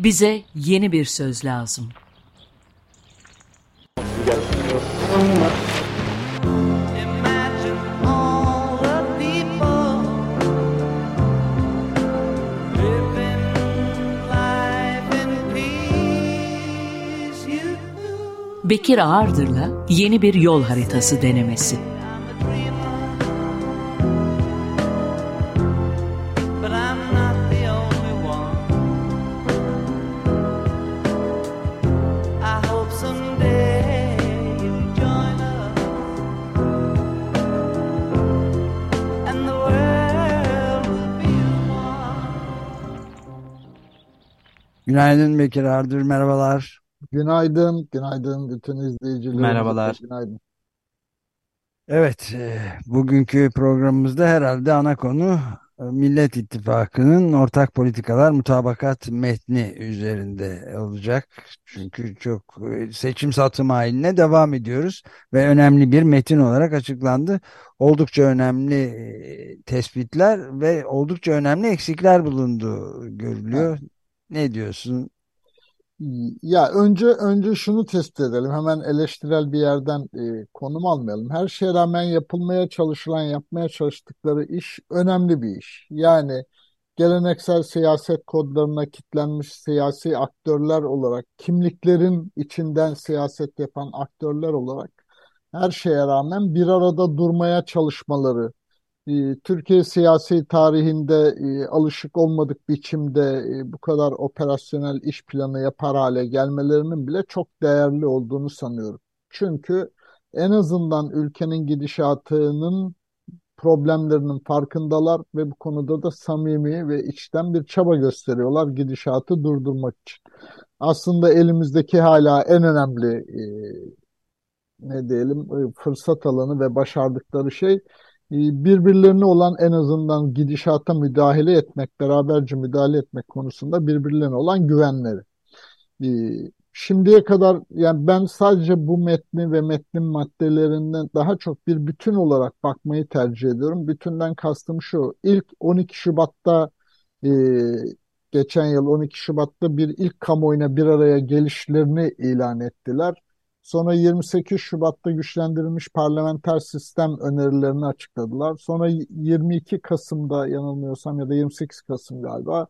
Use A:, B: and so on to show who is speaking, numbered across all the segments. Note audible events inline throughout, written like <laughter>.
A: Bize yeni bir söz lazım. Bekir Ağırdır'la yeni bir yol haritası denemesi.
B: Günaydın Bekir Ardır, merhabalar.
C: Günaydın, günaydın bütün izleyicilerimize
D: Merhabalar.
C: günaydın.
B: Evet, e, bugünkü programımızda herhalde ana konu e, Millet İttifakı'nın ortak politikalar mutabakat metni üzerinde olacak. Çünkü çok e, seçim satım haline devam ediyoruz ve önemli bir metin olarak açıklandı. Oldukça önemli tespitler ve oldukça önemli eksikler bulunduğu görülüyor. Ne diyorsun?
C: Ya önce önce şunu tespit edelim. Hemen eleştirel bir yerden e, konum almayalım. Her şeye rağmen yapılmaya çalışılan, yapmaya çalıştıkları iş önemli bir iş. Yani geleneksel siyaset kodlarına kitlenmiş siyasi aktörler olarak, kimliklerin içinden siyaset yapan aktörler olarak her şeye rağmen bir arada durmaya çalışmaları, Türkiye siyasi tarihinde e, alışık olmadık biçimde e, bu kadar operasyonel iş planı yapar hale gelmelerinin bile çok değerli olduğunu sanıyorum. Çünkü en azından ülkenin gidişatının problemlerinin farkındalar ve bu konuda da samimi ve içten bir çaba gösteriyorlar gidişatı durdurmak için. Aslında elimizdeki hala en önemli ne diyelim fırsat alanı ve başardıkları şey e, birbirlerine olan en azından gidişata müdahale etmek, beraberce müdahale etmek konusunda birbirlerine olan güvenleri. E, şimdiye kadar yani ben sadece bu metni ve metnin maddelerinden daha çok bir bütün olarak bakmayı tercih ediyorum. Bütünden kastım şu. İlk 12 Şubat'ta e, geçen yıl 12 Şubat'ta bir ilk kamuoyuna bir araya gelişlerini ilan ettiler. Sonra 28 Şubat'ta güçlendirilmiş parlamenter sistem önerilerini açıkladılar. Sonra 22 Kasım'da yanılmıyorsam ya da 28 Kasım galiba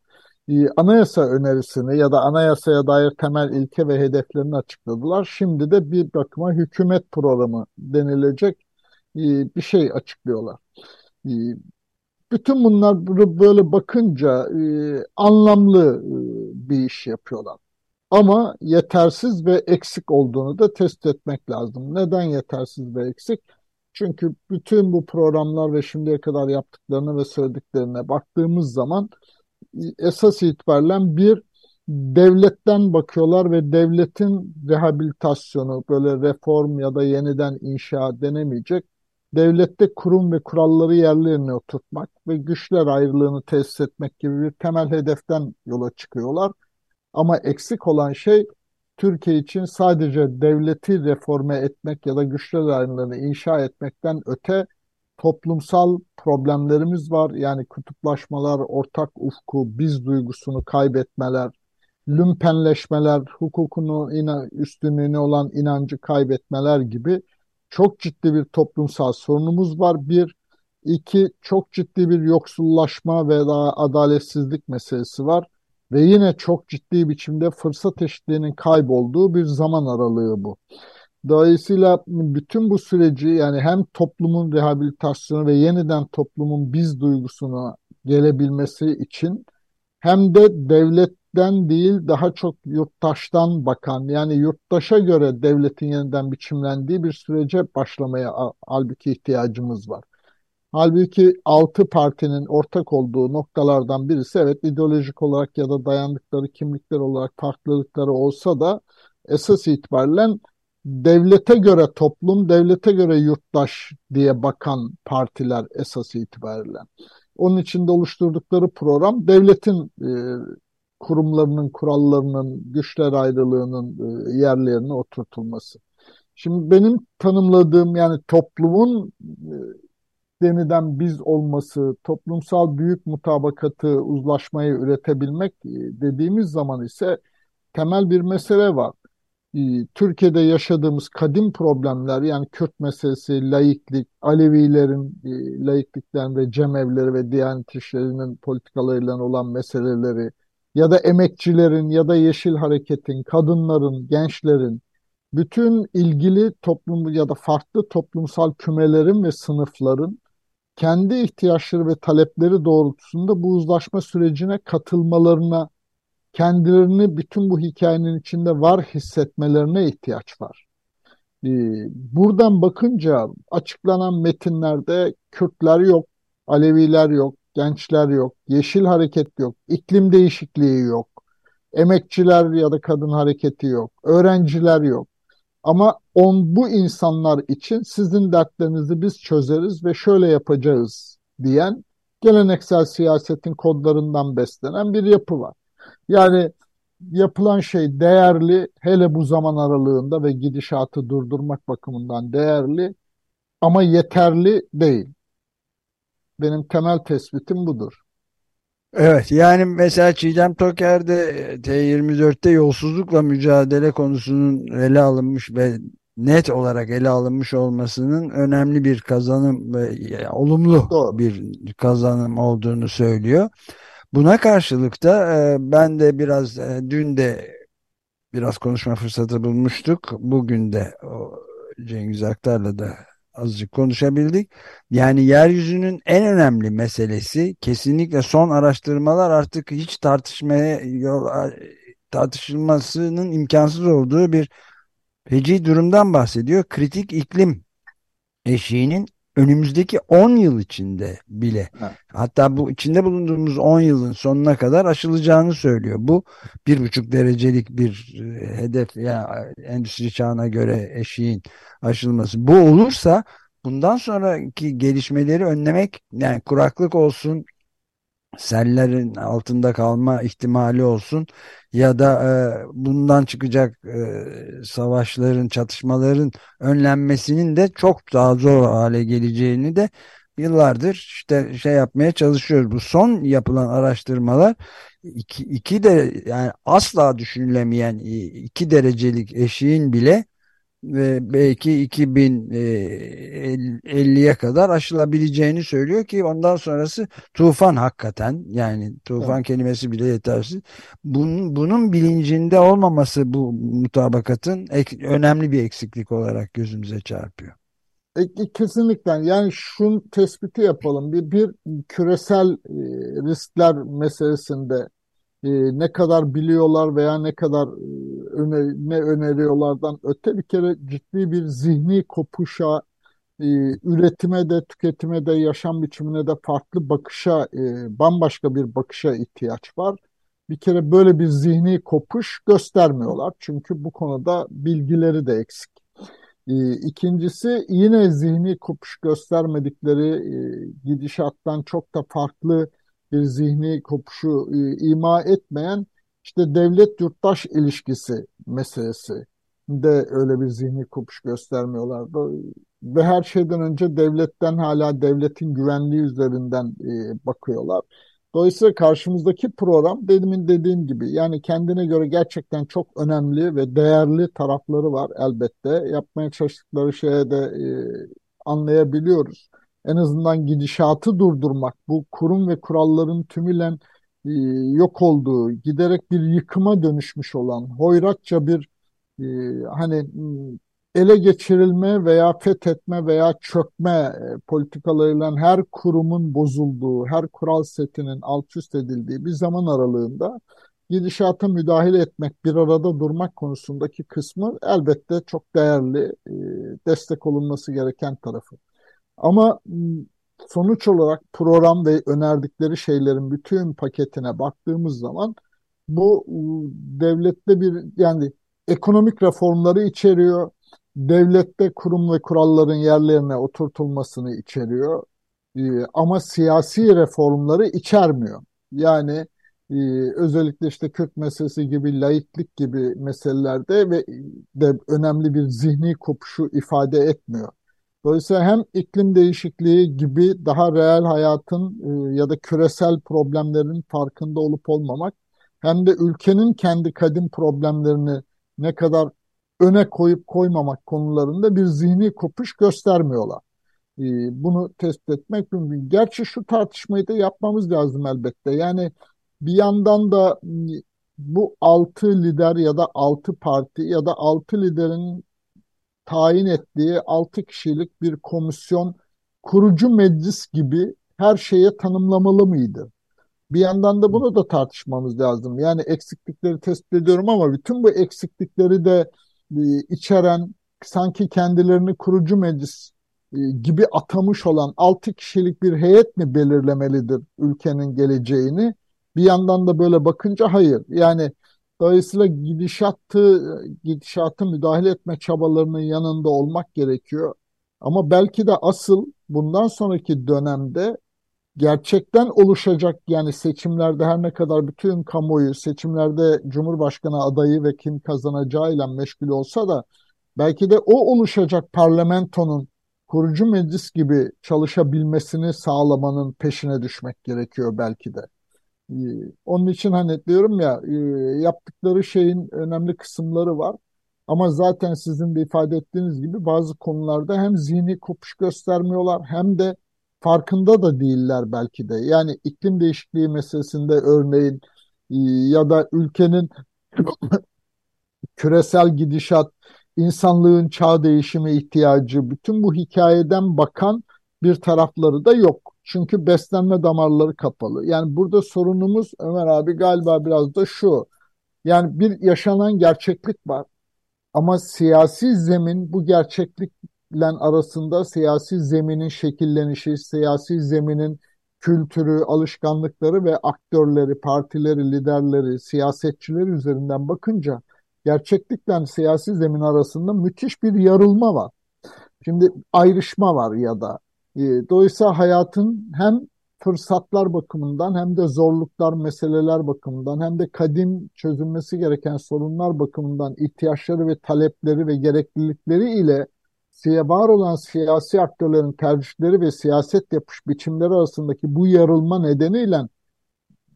C: e, anayasa önerisini ya da anayasaya dair temel ilke ve hedeflerini açıkladılar. Şimdi de bir bakıma hükümet programı denilecek e, bir şey açıklıyorlar. E, bütün bunlar böyle bakınca anlamlı bir iş yapıyorlar. Ama yetersiz ve eksik olduğunu da test etmek lazım. Neden yetersiz ve eksik? Çünkü bütün bu programlar ve şimdiye kadar yaptıklarına ve söylediklerine baktığımız zaman esas itibaren bir devletten bakıyorlar ve devletin rehabilitasyonu, böyle reform ya da yeniden inşa denemeyecek. Devlette kurum ve kuralları yerlerine oturtmak ve güçler ayrılığını tesis etmek gibi bir temel hedeften yola çıkıyorlar. Ama eksik olan şey Türkiye için sadece devleti reforme etmek ya da güçler ayrımlarını inşa etmekten öte toplumsal problemlerimiz var. Yani kutuplaşmalar, ortak ufku, biz duygusunu kaybetmeler, lümpenleşmeler, hukukunu üstünlüğüne olan inancı kaybetmeler gibi çok ciddi bir toplumsal sorunumuz var. Bir, iki çok ciddi bir yoksullaşma ve daha adaletsizlik meselesi var. Ve yine çok ciddi biçimde fırsat eşitliğinin kaybolduğu bir zaman aralığı bu. Dolayısıyla bütün bu süreci yani hem toplumun rehabilitasyonu ve yeniden toplumun biz duygusuna gelebilmesi için hem de devletten değil daha çok yurttaştan bakan yani yurttaşa göre devletin yeniden biçimlendiği bir sürece başlamaya halbuki ihtiyacımız var. Halbuki altı partinin ortak olduğu noktalardan birisi evet ideolojik olarak ya da dayandıkları kimlikler olarak farklılıkları olsa da esas itibariyle devlete göre toplum, devlete göre yurttaş diye bakan partiler esas itibariyle. Onun içinde oluşturdukları program devletin e, kurumlarının, kurallarının, güçler ayrılığının e, yerlerine oturtulması. Şimdi benim tanımladığım yani toplumun e, deniden biz olması, toplumsal büyük mutabakatı, uzlaşmayı üretebilmek e, dediğimiz zaman ise temel bir mesele var. E, Türkiye'de yaşadığımız kadim problemler yani Kürt meselesi, laiklik, Alevilerin e, laiklikten ve cemevleri ve Diyanet İşleri'nin politikalarıyla olan meseleleri ya da emekçilerin ya da Yeşil Hareket'in, kadınların, gençlerin bütün ilgili toplum ya da farklı toplumsal kümelerin ve sınıfların kendi ihtiyaçları ve talepleri doğrultusunda bu uzlaşma sürecine katılmalarına, kendilerini bütün bu hikayenin içinde var hissetmelerine ihtiyaç var. Ee, buradan bakınca açıklanan metinlerde Kürtler yok, Aleviler yok, gençler yok, yeşil hareket yok, iklim değişikliği yok, emekçiler ya da kadın hareketi yok, öğrenciler yok. Ama on bu insanlar için sizin dertlerinizi biz çözeriz ve şöyle yapacağız diyen geleneksel siyasetin kodlarından beslenen bir yapı var. Yani yapılan şey değerli, hele bu zaman aralığında ve gidişatı durdurmak bakımından değerli ama yeterli değil. Benim temel tespitim budur.
B: Evet yani mesela Çiğdem Toker'de T24'te yolsuzlukla mücadele konusunun ele alınmış ve net olarak ele alınmış olmasının önemli bir kazanım olumlu Doğru. bir kazanım olduğunu söylüyor. Buna karşılık da e, ben de biraz e, dün de biraz konuşma fırsatı bulmuştuk. Bugün de Cengiz Aktar'la da azıcık konuşabildik. Yani yeryüzünün en önemli meselesi kesinlikle son araştırmalar artık hiç tartışmaya yol, tartışılmasının imkansız olduğu bir feci durumdan bahsediyor. Kritik iklim eşiğinin önümüzdeki 10 yıl içinde bile evet. hatta bu içinde bulunduğumuz 10 yılın sonuna kadar aşılacağını söylüyor. Bu bir buçuk derecelik bir e, hedef ya yani endüstri çağına göre eşiğin aşılması. Bu olursa bundan sonraki gelişmeleri önlemek yani kuraklık olsun sellerin altında kalma ihtimali olsun ya da e, bundan çıkacak e, savaşların, çatışmaların önlenmesinin de çok daha zor hale geleceğini de yıllardır işte şey yapmaya çalışıyoruz. Bu son yapılan araştırmalar iki, iki de yani asla düşünülemeyen iki derecelik eşiğin bile ve belki 2050'ye kadar aşılabileceğini söylüyor ki ondan sonrası tufan hakikaten yani tufan evet. kelimesi bile yetersiz. Bunun, bunun bilincinde olmaması bu mutabakatın ek, önemli bir eksiklik olarak gözümüze çarpıyor.
C: E, kesinlikle yani şun tespiti yapalım bir, bir küresel e, riskler meselesinde e, ne kadar biliyorlar veya ne kadar e, öner, ne öneriyorlardan öte bir kere ciddi bir zihni kopuşa, e, üretime de tüketime de yaşam biçimine de farklı bakışa, e, bambaşka bir bakışa ihtiyaç var. Bir kere böyle bir zihni kopuş göstermiyorlar çünkü bu konuda bilgileri de eksik. E, ikincisi yine zihni kopuş göstermedikleri e, gidişattan çok da farklı bir zihni kopuşu e, ima etmeyen işte devlet yurttaş ilişkisi meselesi de öyle bir zihni kopuş göstermiyorlardı. Ve her şeyden önce devletten hala devletin güvenliği üzerinden e, bakıyorlar. Dolayısıyla karşımızdaki program demin dediğim gibi yani kendine göre gerçekten çok önemli ve değerli tarafları var elbette. Yapmaya çalıştıkları şeye de e, anlayabiliyoruz en azından gidişatı durdurmak, bu kurum ve kuralların tümüyle e, yok olduğu, giderek bir yıkıma dönüşmüş olan, hoyratça bir e, hani ele geçirilme veya fethetme veya çökme e, politikalarıyla her kurumun bozulduğu, her kural setinin alt üst edildiği bir zaman aralığında gidişata müdahale etmek, bir arada durmak konusundaki kısmı elbette çok değerli, e, destek olunması gereken tarafı. Ama sonuç olarak program ve önerdikleri şeylerin bütün paketine baktığımız zaman bu devlette bir yani ekonomik reformları içeriyor. Devlette kurum ve kuralların yerlerine oturtulmasını içeriyor. ama siyasi reformları içermiyor. Yani özellikle işte Kürt meselesi gibi, laiklik gibi meselelerde ve de önemli bir zihni kopuşu ifade etmiyor. Dolayısıyla hem iklim değişikliği gibi daha reel hayatın e, ya da küresel problemlerin farkında olup olmamak hem de ülkenin kendi kadim problemlerini ne kadar öne koyup koymamak konularında bir zihni kopuş göstermiyorlar. E, bunu tespit etmek mümkün. Gerçi şu tartışmayı da yapmamız lazım elbette. Yani bir yandan da bu altı lider ya da altı parti ya da altı liderin tayin ettiği 6 kişilik bir komisyon kurucu meclis gibi her şeye tanımlamalı mıydı? Bir yandan da bunu da tartışmamız lazım. Yani eksiklikleri tespit ediyorum ama bütün bu eksiklikleri de e, içeren sanki kendilerini kurucu meclis e, gibi atamış olan 6 kişilik bir heyet mi belirlemelidir ülkenin geleceğini? Bir yandan da böyle bakınca hayır. Yani Dolayısıyla gidişatı, gidişatı müdahale etme çabalarının yanında olmak gerekiyor. Ama belki de asıl bundan sonraki dönemde gerçekten oluşacak yani seçimlerde her ne kadar bütün kamuoyu seçimlerde Cumhurbaşkanı adayı ve kim kazanacağıyla meşgul olsa da belki de o oluşacak parlamentonun kurucu meclis gibi çalışabilmesini sağlamanın peşine düşmek gerekiyor belki de. Ee, onun için hani diyorum ya e, yaptıkları şeyin önemli kısımları var. Ama zaten sizin de ifade ettiğiniz gibi bazı konularda hem zihni kopuş göstermiyorlar hem de farkında da değiller belki de. Yani iklim değişikliği meselesinde örneğin e, ya da ülkenin <coughs> küresel gidişat, insanlığın çağ değişimi ihtiyacı, bütün bu hikayeden bakan bir tarafları da yok. Çünkü beslenme damarları kapalı. Yani burada sorunumuz Ömer abi galiba biraz da şu. Yani bir yaşanan gerçeklik var. Ama siyasi zemin bu gerçeklikle arasında siyasi zeminin şekillenişi, siyasi zeminin kültürü, alışkanlıkları ve aktörleri, partileri, liderleri, siyasetçileri üzerinden bakınca gerçeklikle siyasi zemin arasında müthiş bir yarılma var. Şimdi ayrışma var ya da dolayısıyla hayatın hem fırsatlar bakımından hem de zorluklar, meseleler bakımından hem de kadim çözülmesi gereken sorunlar bakımından ihtiyaçları ve talepleri ve gereklilikleri ile var olan siyasi aktörlerin tercihleri ve siyaset yapış biçimleri arasındaki bu yarılma nedeniyle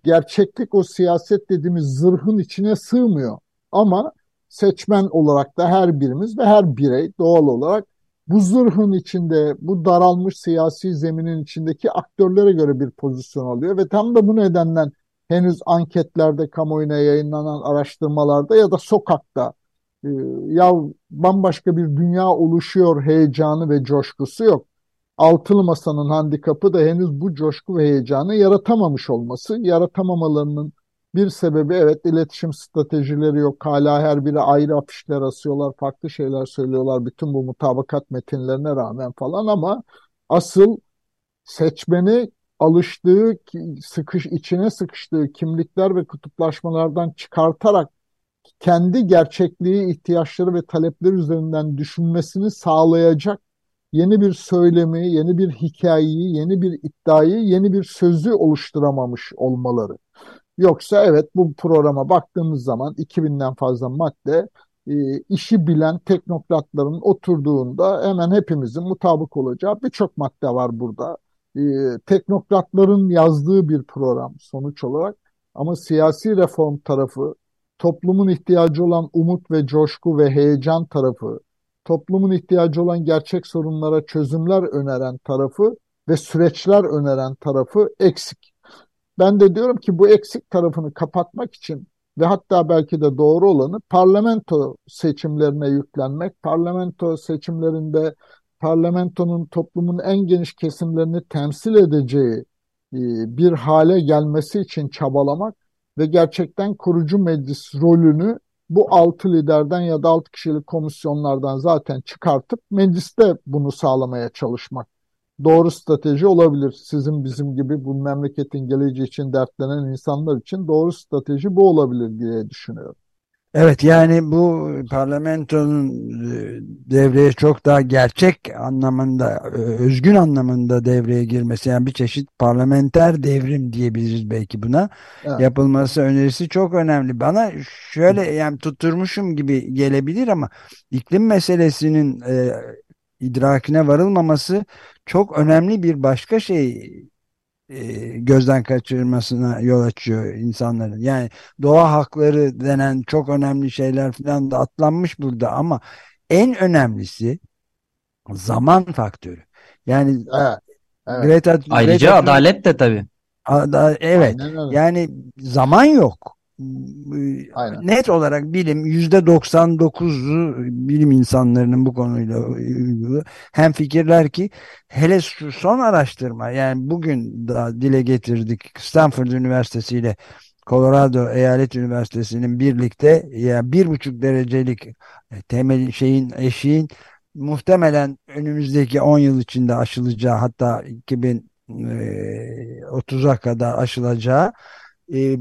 C: gerçeklik o siyaset dediğimiz zırhın içine sığmıyor. Ama seçmen olarak da her birimiz ve her birey doğal olarak bu zırhın içinde, bu daralmış siyasi zeminin içindeki aktörlere göre bir pozisyon alıyor ve tam da bu nedenden henüz anketlerde, kamuoyuna yayınlanan araştırmalarda ya da sokakta e, ya bambaşka bir dünya oluşuyor heyecanı ve coşkusu yok. Altılı Masa'nın handikapı da henüz bu coşku ve heyecanı yaratamamış olması, yaratamamalarının bir sebebi evet iletişim stratejileri yok. Hala her biri ayrı afişler asıyorlar, farklı şeyler söylüyorlar bütün bu mutabakat metinlerine rağmen falan ama asıl seçmeni alıştığı, sıkış içine sıkıştığı kimlikler ve kutuplaşmalardan çıkartarak kendi gerçekliği, ihtiyaçları ve talepleri üzerinden düşünmesini sağlayacak yeni bir söylemi, yeni bir hikayeyi, yeni bir iddiayı, yeni bir sözü oluşturamamış olmaları. Yoksa evet bu programa baktığımız zaman 2000'den fazla madde e, işi bilen teknokratların oturduğunda hemen hepimizin mutabık olacağı birçok madde var burada. E, teknokratların yazdığı bir program sonuç olarak ama siyasi reform tarafı, toplumun ihtiyacı olan umut ve coşku ve heyecan tarafı, toplumun ihtiyacı olan gerçek sorunlara çözümler öneren tarafı ve süreçler öneren tarafı eksik. Ben de diyorum ki bu eksik tarafını kapatmak için ve hatta belki de doğru olanı parlamento seçimlerine yüklenmek, parlamento seçimlerinde parlamentonun toplumun en geniş kesimlerini temsil edeceği e, bir hale gelmesi için çabalamak ve gerçekten kurucu meclis rolünü bu altı liderden ya da altı kişilik komisyonlardan zaten çıkartıp mecliste bunu sağlamaya çalışmak doğru strateji olabilir. Sizin bizim gibi bu memleketin geleceği için dertlenen insanlar için doğru strateji bu olabilir diye düşünüyorum.
B: Evet yani bu parlamentonun e, devreye çok daha gerçek anlamında, e, özgün anlamında devreye girmesi yani bir çeşit parlamenter devrim diyebiliriz belki buna evet. yapılması önerisi çok önemli. Bana şöyle yani tutturmuşum gibi gelebilir ama iklim meselesinin e, idrakine varılmaması çok önemli bir başka şey e, gözden kaçırmasına yol açıyor insanların. Yani doğa hakları denen çok önemli şeyler falan da atlanmış burada ama en önemlisi zaman faktörü. Yani
C: Evet. Evet.
B: Greta,
D: Ayrıca
B: Greta
D: adalet de tabii.
B: Ada- evet. Yani zaman yok.
C: Aynen.
B: Net olarak bilim yüzde 99'u bilim insanlarının bu konuyla hem fikirler ki hele son araştırma yani bugün da dile getirdik Stanford Üniversitesi ile Colorado Eyalet Üniversitesi'nin birlikte ya bir buçuk derecelik e, temel şeyin eşiğin muhtemelen önümüzdeki 10 yıl içinde aşılacağı hatta 2030'a kadar aşılacağı e,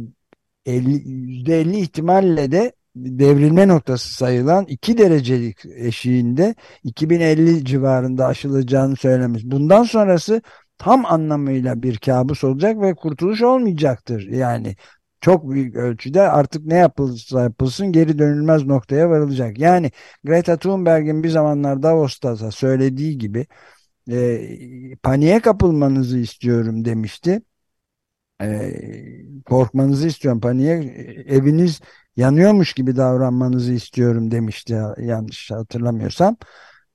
B: 50, %50 ihtimalle de devrilme noktası sayılan 2 derecelik eşiğinde 2050 civarında aşılacağını söylemiş. Bundan sonrası tam anlamıyla bir kabus olacak ve kurtuluş olmayacaktır. Yani çok büyük ölçüde artık ne yapılsa yapılsın geri dönülmez noktaya varılacak. Yani Greta Thunberg'in bir zamanlar Davos'ta söylediği gibi e, paniğe kapılmanızı istiyorum demişti. E, korkmanızı istiyorum paniğe eviniz yanıyormuş gibi davranmanızı istiyorum demişti yanlış hatırlamıyorsam.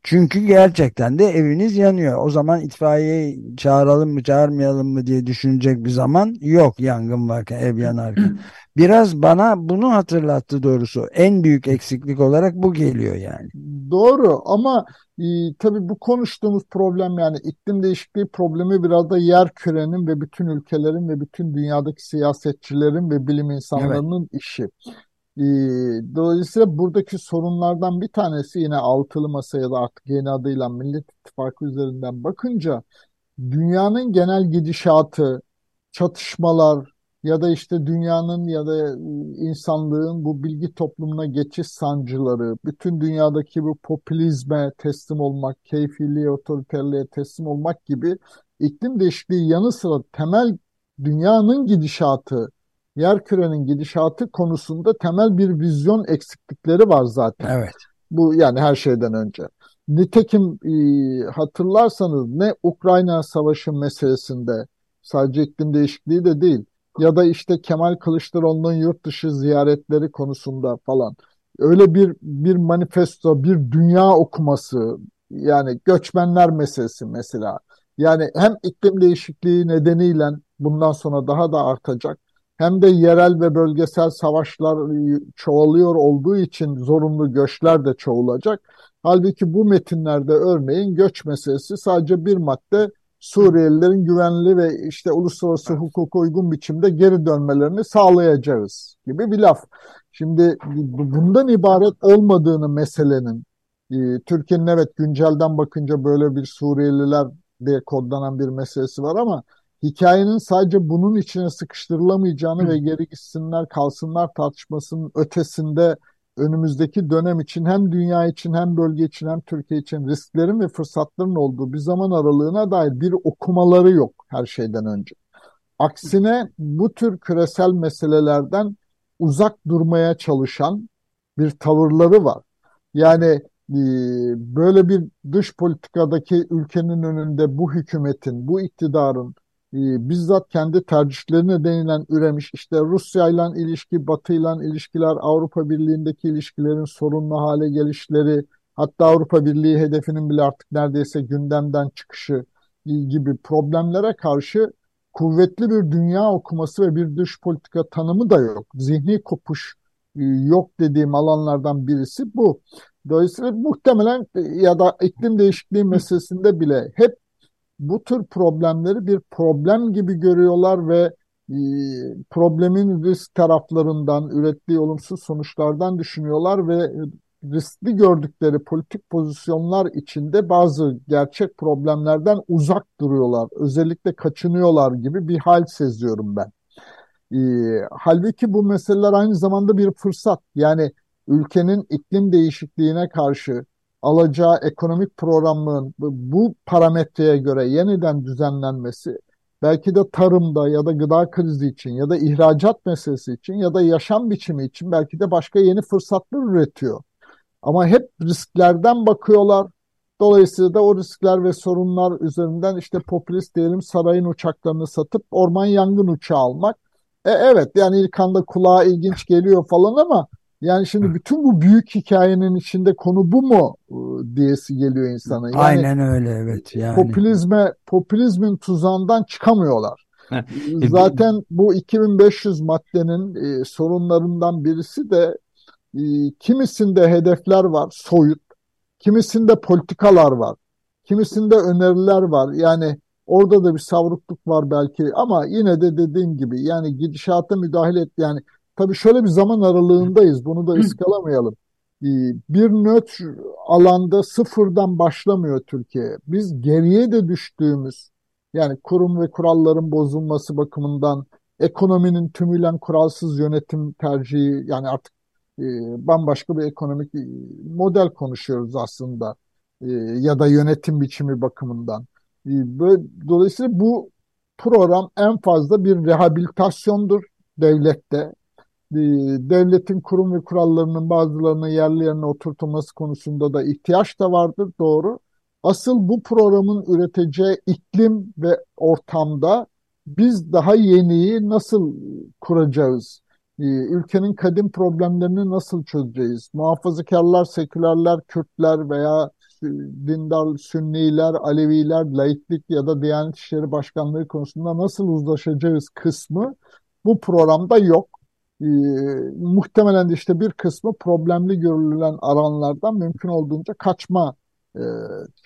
B: Çünkü gerçekten de eviniz yanıyor. O zaman itfaiyeyi çağıralım mı çağırmayalım mı diye düşünecek bir zaman yok yangın varken ev yanarken. <clears throat> Biraz bana bunu hatırlattı doğrusu. En büyük eksiklik olarak bu geliyor yani.
C: Doğru ama e, tabii bu konuştuğumuz problem yani iklim değişikliği problemi biraz da yer kürenin ve bütün ülkelerin ve bütün dünyadaki siyasetçilerin ve bilim insanlarının işi. E, dolayısıyla buradaki sorunlardan bir tanesi yine altılı masa ya da artık yeni adıyla Millet İttifakı üzerinden bakınca dünyanın genel gidişatı, çatışmalar ya da işte dünyanın ya da insanlığın bu bilgi toplumuna geçiş sancıları, bütün dünyadaki bu popülizme teslim olmak, keyfiliğe, otoriterliğe teslim olmak gibi iklim değişikliği yanı sıra temel dünyanın gidişatı, yer kürenin gidişatı konusunda temel bir vizyon eksiklikleri var zaten.
B: Evet.
C: Bu yani her şeyden önce. Nitekim e, hatırlarsanız ne Ukrayna Savaşı meselesinde sadece iklim değişikliği de değil ya da işte Kemal Kılıçdaroğlu'nun yurt dışı ziyaretleri konusunda falan öyle bir bir manifesto, bir dünya okuması yani göçmenler meselesi mesela. Yani hem iklim değişikliği nedeniyle bundan sonra daha da artacak hem de yerel ve bölgesel savaşlar çoğalıyor olduğu için zorunlu göçler de çoğalacak. Halbuki bu metinlerde örneğin göç meselesi sadece bir madde Suriyelilerin güvenli ve işte uluslararası hukuka uygun biçimde geri dönmelerini sağlayacağız gibi bir laf. Şimdi bundan ibaret olmadığını meselenin e, Türkiye'nin evet güncelden bakınca böyle bir Suriyeliler diye kodlanan bir meselesi var ama hikayenin sadece bunun içine sıkıştırılamayacağını ve geri gitsinler kalsınlar tartışmasının ötesinde önümüzdeki dönem için hem dünya için hem bölge için hem Türkiye için risklerin ve fırsatların olduğu bir zaman aralığına dair bir okumaları yok her şeyden önce. Aksine bu tür küresel meselelerden uzak durmaya çalışan bir tavırları var. Yani e, böyle bir dış politikadaki ülkenin önünde bu hükümetin, bu iktidarın e, bizzat kendi tercihleri nedeniyle üremiş işte Rusya ile ilişki, Batı ile ilişkiler, Avrupa Birliği'ndeki ilişkilerin sorunlu hale gelişleri, hatta Avrupa Birliği hedefinin bile artık neredeyse gündemden çıkışı gibi problemlere karşı kuvvetli bir dünya okuması ve bir dış politika tanımı da yok. Zihni kopuş e, yok dediğim alanlardan birisi bu. Dolayısıyla muhtemelen e, ya da iklim değişikliği meselesinde bile hep bu tür problemleri bir problem gibi görüyorlar ve e, problemin risk taraflarından, ürettiği olumsuz sonuçlardan düşünüyorlar ve riskli gördükleri politik pozisyonlar içinde bazı gerçek problemlerden uzak duruyorlar. Özellikle kaçınıyorlar gibi bir hal seziyorum ben. E, halbuki bu meseleler aynı zamanda bir fırsat. Yani ülkenin iklim değişikliğine karşı alacağı ekonomik programın bu parametreye göre yeniden düzenlenmesi belki de tarımda ya da gıda krizi için ya da ihracat meselesi için ya da yaşam biçimi için belki de başka yeni fırsatlar üretiyor. Ama hep risklerden bakıyorlar. Dolayısıyla da o riskler ve sorunlar üzerinden işte popülist diyelim sarayın uçaklarını satıp orman yangın uçağı almak. E, evet yani ilk anda kulağa ilginç geliyor falan ama yani şimdi bütün bu büyük hikayenin içinde konu bu mu e, diyesi geliyor insana. Yani
B: Aynen öyle evet yani.
C: popülizme popülizmin tuzağından çıkamıyorlar. <laughs>
D: E,
C: Zaten bu 2500 maddenin e, sorunlarından birisi de e, kimisinde hedefler var, soyut, kimisinde politikalar var, kimisinde öneriler var. Yani orada da bir savrukluk var belki ama yine de dediğim gibi yani gidişata müdahale et yani tabii şöyle bir zaman aralığındayız. Bunu da ıskalamayalım. E, bir nötr alanda sıfırdan başlamıyor Türkiye. Biz geriye de düştüğümüz yani kurum ve kuralların bozulması bakımından ekonominin tümüyle kuralsız yönetim tercihi yani artık e, bambaşka bir ekonomik e, model konuşuyoruz aslında E, ya da yönetim biçimi bakımından. E, böyle, dolayısıyla bu program en fazla bir rehabilitasyondur devlette. E, devletin kurum ve kurallarının bazılarını yerli yerine oturtulması konusunda da ihtiyaç da vardır, doğru. Asıl bu programın üreteceği iklim ve ortamda biz daha yeniyi nasıl kuracağız? Ee, Ülkenin kadim problemlerini nasıl çözeceğiz? Muhafazakarlar, sekülerler, Kürtler veya dindar Sünniler, Aleviler, laiklik ya da Diyanet İşleri Başkanlığı konusunda nasıl uzlaşacağız kısmı bu programda yok. Ee, muhtemelen de işte bir kısmı problemli görülen alanlardan mümkün olduğunca kaçma e,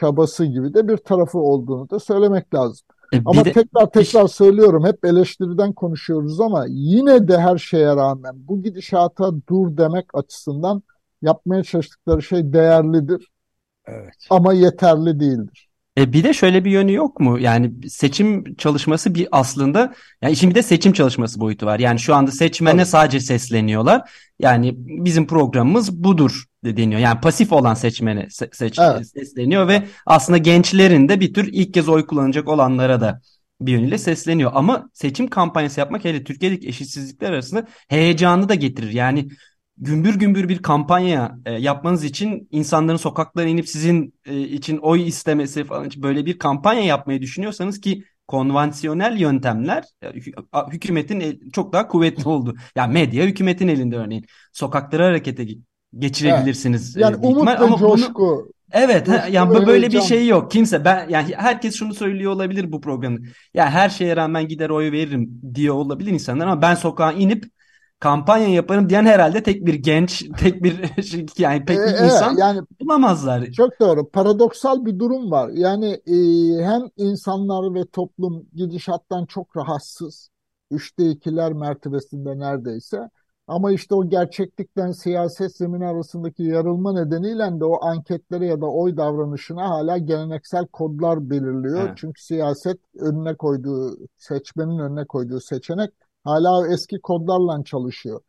C: çabası gibi de bir tarafı olduğunu da söylemek lazım.
D: E,
C: Ama
D: de
C: tekrar tekrar söylüyorum hep eleştiriden konuşuyoruz ama yine de her şeye rağmen bu gidişata dur demek açısından yapmaya çalıştıkları şey değerlidir
B: Evet.
C: ama yeterli değildir.
D: E bir de şöyle bir yönü yok mu? Yani seçim çalışması bir aslında yani işin bir de seçim çalışması boyutu var. Yani şu anda seçmene
C: Tabii.
D: sadece sesleniyorlar. Yani bizim programımız budur de deniyor. Yani pasif olan seçmene se- seç,
C: Evet.
D: sesleniyor ve aslında gençlerin de bir tür ilk kez oy kullanacak olanlara da bir yönüyle sesleniyor. Ama seçim kampanyası yapmak hele Türkiye'deki eşitsizlikler arasında heyecanı da getirir. Yani gümbür gümbür bir kampanya e, yapmanız için insanların sokaklara inip sizin e, için oy istemesi falan böyle bir kampanya yapmayı düşünüyorsanız ki konvansiyonel yöntemler e, hükümetin el- çok daha kuvvetli oldu. Yani medya hükümetin elinde örneğin. Sokakları harekete ge- geçirebilirsiniz e,
C: Yani
D: büyük
C: umut ve
D: ama bunu
C: coşku,
D: Evet, ha,
C: coşku
D: yani böyle bir
C: heyecan.
D: şey yok. Kimse ben yani herkes şunu söylüyor olabilir bu programda. Ya her şeye rağmen gider oy veririm diye olabilir insanlar ama ben sokağa inip kampanya yaparım diyen herhalde tek bir genç, tek bir <laughs> şey- yani
C: E,
D: pek bir
C: evet,
D: insan
C: yani
D: bulamazlar.
C: Çok doğru. Paradoksal bir durum var. Yani e, hem insanlar ve toplum gidişattan çok rahatsız. Üçte ikiler mertebesinde neredeyse. Ama işte o gerçeklikten siyaset zemini arasındaki yarılma nedeniyle de o anketlere ya da oy davranışına hala geleneksel kodlar belirliyor.
D: Evet.
C: Çünkü siyaset önüne koyduğu, seçmenin önüne koyduğu seçenek hala eski kodlarla çalışıyor.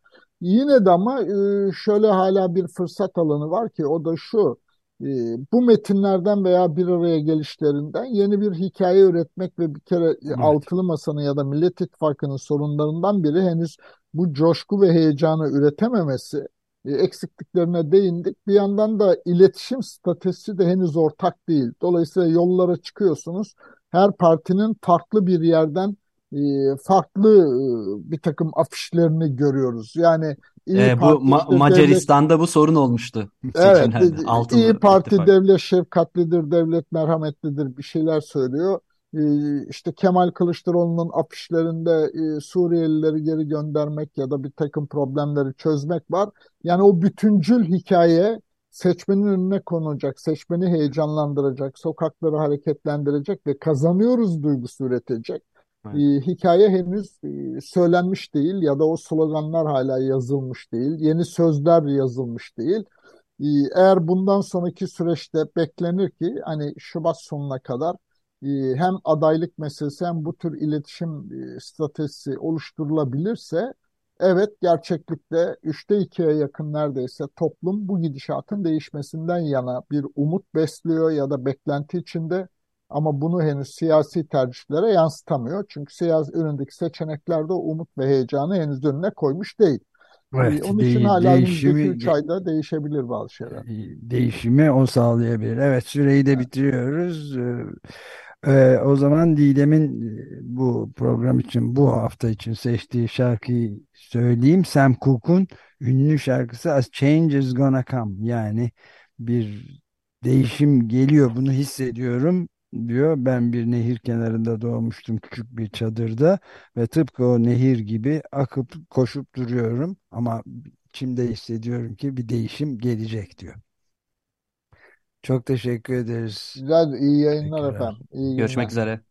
C: Yine de ama e, şöyle hala bir fırsat alanı var ki o da şu. e, Bu metinlerden veya bir araya gelişlerinden yeni bir hikaye üretmek ve bir kere
B: Evet.
C: Altılı Masa'nın ya da Millet İttifakı'nın sorunlarından biri henüz bu coşku ve heyecanı üretememesi. E, Eksikliklerine değindik. Bir yandan da iletişim stratejisi de henüz ortak değil. Dolayısıyla yollara çıkıyorsunuz. Her partinin farklı bir yerden farklı e, bir takım afişlerini görüyoruz. Yani İyi
D: Ee, bu Ma-
C: işte devlet
D: Macaristan'da bu sorun olmuştu
C: Evet, <laughs> e,
D: Altılı
C: İyi Parti
D: İttifak.
C: devlet şefkatlidir, devlet merhametlidir bir şeyler söylüyor. Ee, İşte Kemal Kılıçdaroğlu'nun afişlerinde e, Suriyelileri geri göndermek ya da bir takım problemleri çözmek var. Yani o bütüncül hikaye seçmenin önüne konacak, seçmeni heyecanlandıracak, sokakları hareketlendirecek ve kazanıyoruz duygusu üretecek.
D: Evet.
C: Ee, hikaye henüz e, söylenmiş değil ya da o sloganlar hala yazılmış değil, yeni sözler yazılmış değil. Ee, Eğer bundan sonraki süreçte beklenir ki hani Şubat sonuna kadar e, hem adaylık meselesi hem bu tür iletişim e, stratejisi oluşturulabilirse evet gerçeklikte üçte ikiye yakın neredeyse toplum bu gidişatın değişmesinden yana bir umut besliyor ya da beklenti içinde ama bunu henüz siyasi tercihlere yansıtamıyor. Çünkü siyasi önündeki seçeneklerde o umut ve heyecanı henüz önüne koymuş değil.
B: Evet,
C: Onun için
B: de
C: hala
B: değişimi
C: 3 ayda değişebilir bazı şeyler.
B: değişimi o sağlayabilir. Evet, süreyi de
C: Evet.
B: bitiriyoruz. Ee, e, o zaman Didem'in e, bu program için bu hafta için seçtiği şarkıyı söyleyeyim. Sam Cooke'un ünlü şarkısı A Change Is Gonna Come. Yani bir değişim geliyor bunu hissediyorum diyor. Ben bir nehir kenarında doğmuştum küçük bir çadırda ve tıpkı o nehir gibi akıp koşup duruyorum ama içimde hissediyorum ki bir değişim gelecek diyor. Çok teşekkür ederiz.
C: Güzel, iyi yayınlar
B: Tekrar.
C: efendim. İyi
D: Görüşmek üzere.